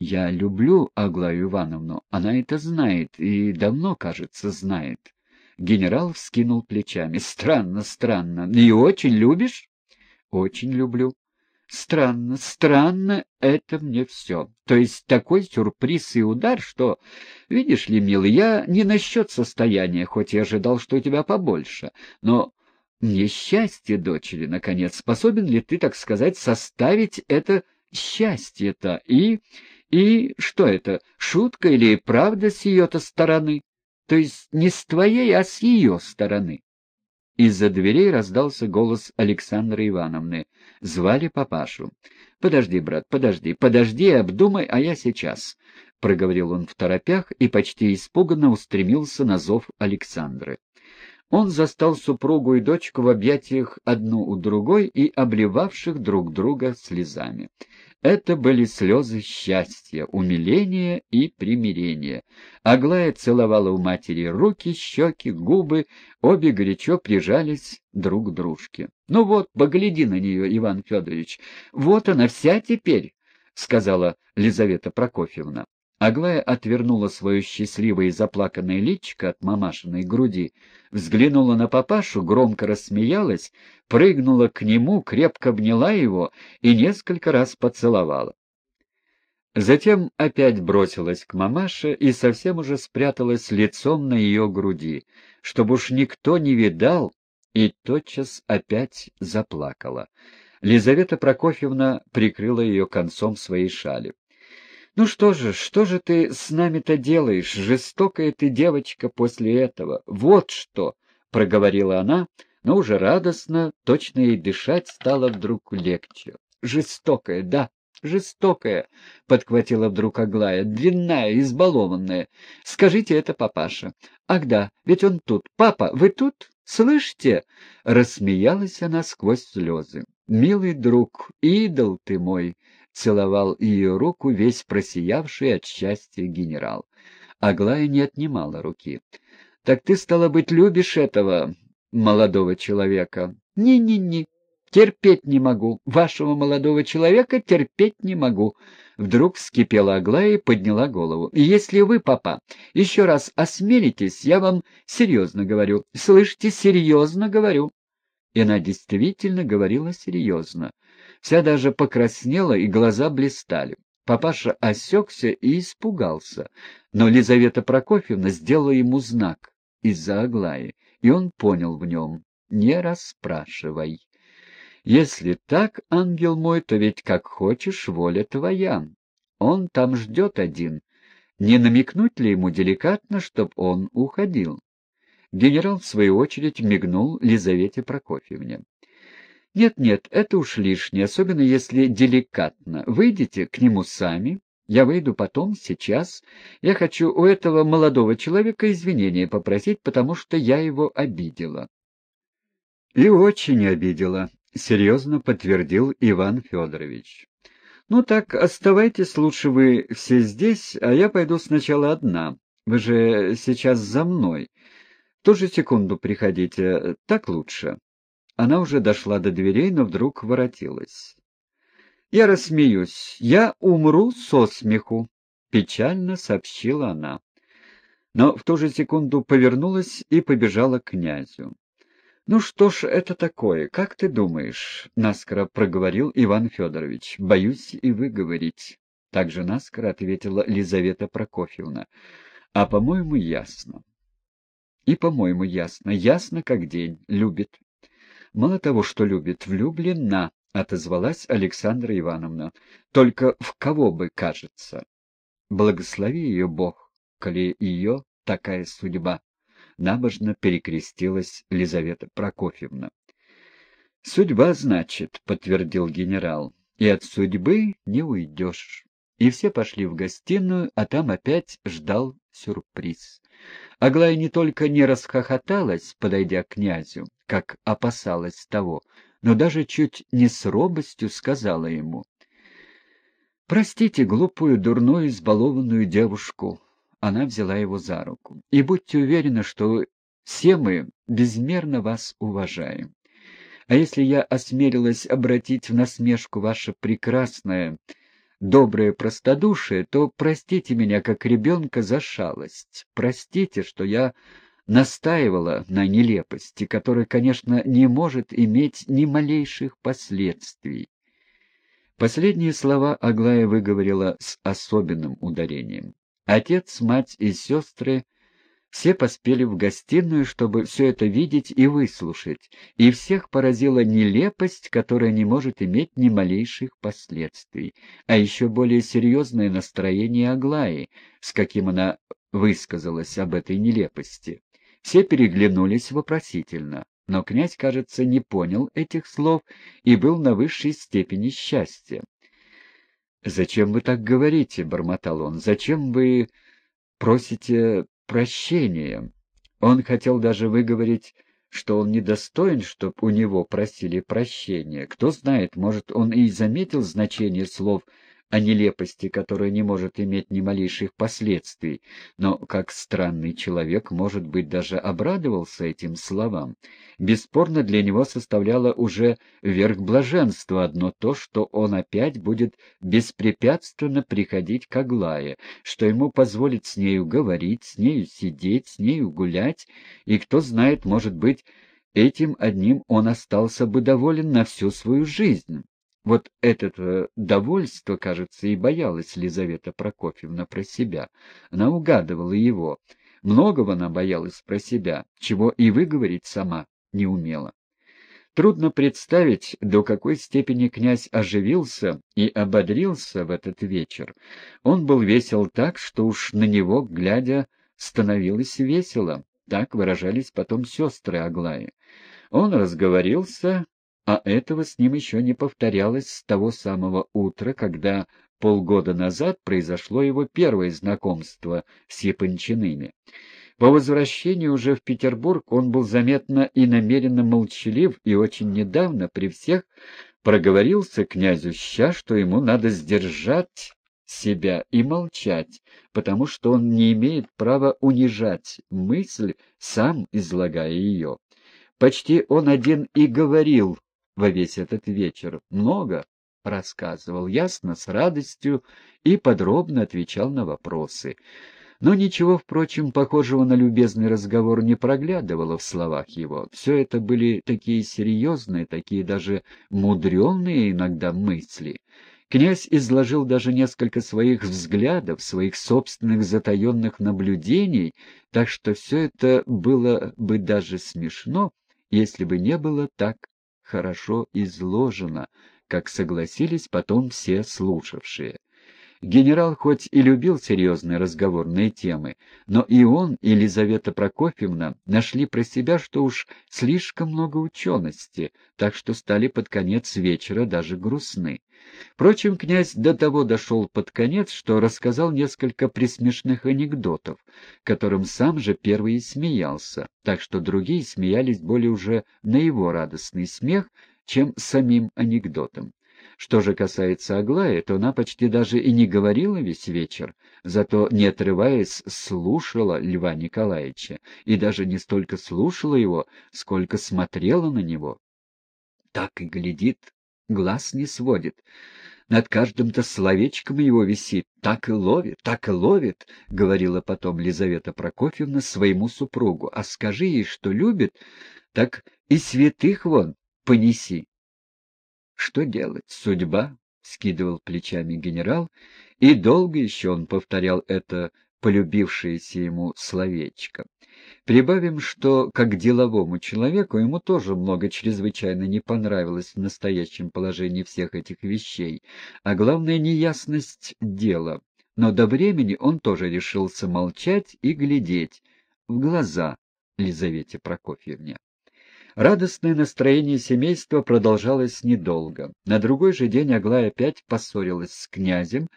Я люблю Аглаю Ивановну, она это знает и давно, кажется, знает. Генерал вскинул плечами. Странно, странно. И очень любишь? Очень люблю. Странно, странно, это мне все. То есть такой сюрприз и удар, что... Видишь ли, милый, я не насчет состояния, хоть и ожидал, что у тебя побольше, но мне счастье дочери, наконец. Способен ли ты, так сказать, составить это счастье-то? И... и что это, шутка или правда с ее-то стороны? То есть не с твоей, а с ее стороны? Из-за дверей раздался голос Александры Ивановны. Звали папашу. — Подожди, брат, подожди, подожди, обдумай, а я сейчас, — проговорил он в торопях и почти испуганно устремился на зов Александры. Он застал супругу и дочку в объятиях одну у другой и обливавших друг друга слезами. Это были слезы счастья, умиления и примирения. Аглая целовала у матери руки, щеки, губы, обе горячо прижались друг к дружке. — Ну вот, погляди на нее, Иван Федорович, вот она вся теперь, — сказала Лизавета Прокофьевна. Аглая отвернула свое счастливое и заплаканное личико от мамашиной груди, взглянула на папашу, громко рассмеялась, прыгнула к нему, крепко обняла его и несколько раз поцеловала. Затем опять бросилась к мамаше и совсем уже спряталась лицом на ее груди, чтобы уж никто не видал, и тотчас опять заплакала. Лизавета Прокофьевна прикрыла ее концом своей шали. «Ну что же, что же ты с нами-то делаешь, жестокая ты девочка после этого? Вот что!» — проговорила она, но уже радостно, точно ей дышать стало вдруг легче. «Жестокая, да, жестокая!» — подхватила вдруг Аглая, длинная, избалованная. «Скажите это папаша». «Ах да, ведь он тут. Папа, вы тут? Слышите?» Рассмеялась она сквозь слезы. «Милый друг, идол ты мой!» — целовал ее руку весь просиявший от счастья генерал. Аглая не отнимала руки. — Так ты, стало быть, любишь этого молодого человека? Не-не-не, терпеть не могу. Вашего молодого человека терпеть не могу. Вдруг вскипела Аглая и подняла голову. Если вы, папа, еще раз осмелитесь, я вам серьезно говорю. Слышите, серьезно говорю. И она действительно говорила серьезно. Вся даже покраснела, и глаза блистали. Папаша осекся и испугался, но Лизавета Прокофьевна сделала ему знак из-за Аглаи, и он понял в нем «не расспрашивай». «Если так, ангел мой, то ведь как хочешь, воля твоя. Он там ждет один. Не намекнуть ли ему деликатно, чтоб он уходил?» Генерал, в свою очередь, мигнул Лизавете Прокофьевне. Нет-нет, это уж лишнее, особенно если деликатно. Выйдите к нему сами. Я выйду потом, сейчас. Я хочу у этого молодого человека извинения попросить, потому что я его обидела. — И очень обидела, — серьезно подтвердил Иван Федорович. — Ну так, оставайтесь лучше вы все здесь, а я пойду сначала одна. Вы же сейчас за мной. В ту же секунду приходите, так лучше. Она уже дошла до дверей, но вдруг воротилась. «Я рассмеюсь. Я умру со смеху», — печально сообщила она. Но в ту же секунду повернулась и побежала к князю. «Ну что ж это такое, как ты думаешь?» — наскоро проговорил Иван Федорович. «Боюсь и выговорить». Так же наскоро ответила Лизавета Прокофьевна. «А, по-моему, ясно». «И, по-моему, ясно. Ясно, как день. Любит. Мало того, что любит, влюблена, — отозвалась Александра Ивановна. — Только в кого бы, кажется? Благослови ее Бог, коли ее такая судьба. Набожно перекрестилась Лизавета Прокофьевна. — Судьба, значит, — подтвердил генерал, — и от судьбы не уйдешь. И все пошли в гостиную, а там опять ждал сюрприз. Аглая не только не расхохоталась, подойдя к князю, как опасалась того, но даже чуть не с робостью сказала ему. «Простите глупую, дурную, избалованную девушку». Она взяла его за руку. «И будьте уверены, что все мы безмерно вас уважаем. А если я осмелилась обратить в насмешку ваше прекрасное, доброе простодушие, то простите меня как ребенка за шалость. Простите, что я настаивала на нелепости, которая, конечно, не может иметь ни малейших последствий. Последние слова Аглая выговорила с особенным ударением. Отец, мать и сестры все поспели в гостиную, чтобы все это видеть и выслушать, и всех поразила нелепость, которая не может иметь ни малейших последствий, а еще более серьезное настроение Аглаи, с каким она высказалась об этой нелепости. Все переглянулись вопросительно, но князь, кажется, не понял этих слов и был на высшей степени счастья. «Зачем вы так говорите?» — бормотал он. «Зачем вы просите прощения?» Он хотел даже выговорить, что он недостоин, чтоб у него просили прощения. Кто знает, может, он и заметил значение слов о нелепости, которая не может иметь ни малейших последствий, но как странный человек, может быть, даже обрадовался этим словам. Бесспорно, для него составляло уже верх блаженства одно то, что он опять будет беспрепятственно приходить к Аглае, что ему позволит с нею говорить, с нею сидеть, с нею гулять, и, кто знает, может быть, этим одним он остался бы доволен на всю свою жизнь. Вот это довольство, кажется, и боялась Лизавета Прокофьевна про себя. Она угадывала его. Многого она боялась про себя, чего и выговорить сама не умела. Трудно представить, до какой степени князь оживился и ободрился в этот вечер. Он был весел так, что уж на него, глядя, становилось весело. Так выражались потом сестры Аглаи. Он разговорился, а этого с ним еще не повторялось с того самого утра, когда полгода назад произошло его первое знакомство с Япончиными. По возвращении уже в Петербург он был заметно и намеренно молчалив, и очень недавно при всех проговорился князю Ща, что ему надо сдержать себя и молчать, потому что он не имеет права унижать мысль, сам излагая ее. Почти он один и говорил во весь этот вечер. Много рассказывал, ясно, с радостью и подробно отвечал на вопросы. Но ничего, впрочем, похожего на любезный разговор не проглядывало в словах его. Все это были такие серьезные, такие даже мудреные иногда мысли. Князь изложил даже несколько своих взглядов, своих собственных затаенных наблюдений, так что все это было бы даже смешно, если бы не было так хорошо изложено, как согласились потом все слушавшие. Генерал хоть и любил серьезные разговорные темы, но и он, и Елизавета Прокофьевна нашли про себя, что уж слишком много учености, так что стали под конец вечера даже грустны. Впрочем, князь до того дошел под конец, что рассказал несколько присмешных анекдотов, которым сам же первый и смеялся, так что другие смеялись более уже на его радостный смех, чем самим анекдотом. Что же касается Аглаи, то она почти даже и не говорила весь вечер, зато, не отрываясь, слушала Льва Николаевича, и даже не столько слушала его, сколько смотрела на него. Так и глядит, глаз не сводит. Над каждым-то словечком его висит, так и ловит, так и ловит, — говорила потом Лизавета Прокофьевна своему супругу. А скажи ей, что любит, так и святых вон понеси. Что делать? Судьба? — скидывал плечами генерал, и долго еще он повторял это полюбившееся ему словечко. Прибавим, что, как деловому человеку, ему тоже много чрезвычайно не понравилось в настоящем положении всех этих вещей, а главное — неясность дела. Но до времени он тоже решился молчать и глядеть в глаза Лизавете Прокофьевне. Радостное настроение семейства продолжалось недолго. На другой же день Аглая опять поссорилась с князем,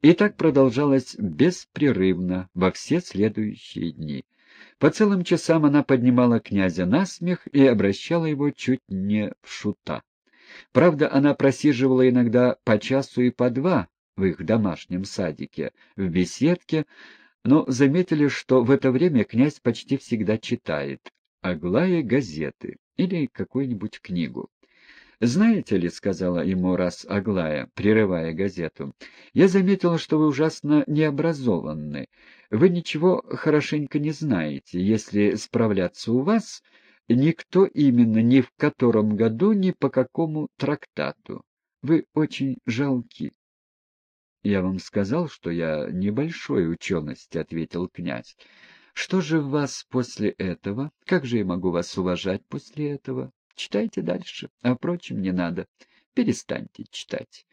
и так продолжалось беспрерывно во все следующие дни. По целым часам она поднимала князя на смех и обращала его чуть не в шута. Правда, она просиживала иногда по часу и по два в их домашнем садике, в беседке, но заметили, что в это время князь почти всегда читает, Аглая газеты или какую-нибудь книгу. «Знаете ли, — сказала ему раз Аглая, прерывая газету, — я заметила, что вы ужасно необразованны. Вы ничего хорошенько не знаете. Если справляться у вас, никто именно ни в котором году, ни по какому трактату. Вы очень жалки». «Я вам сказал, что я небольшой учености», — ответил князь. «Что же в вас после этого? Как же я могу вас уважать после этого?» Читайте дальше, а, впрочем, не надо. Перестаньте читать.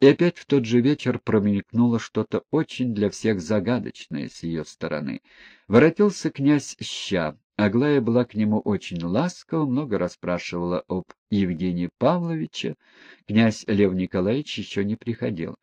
И опять в тот же вечер промелькнуло что-то очень для всех загадочное с ее стороны. Воротился князь Ща. Аглая была к нему очень ласкова, много расспрашивала об Евгении Павловиче. Князь Лев Николаевич еще не приходил.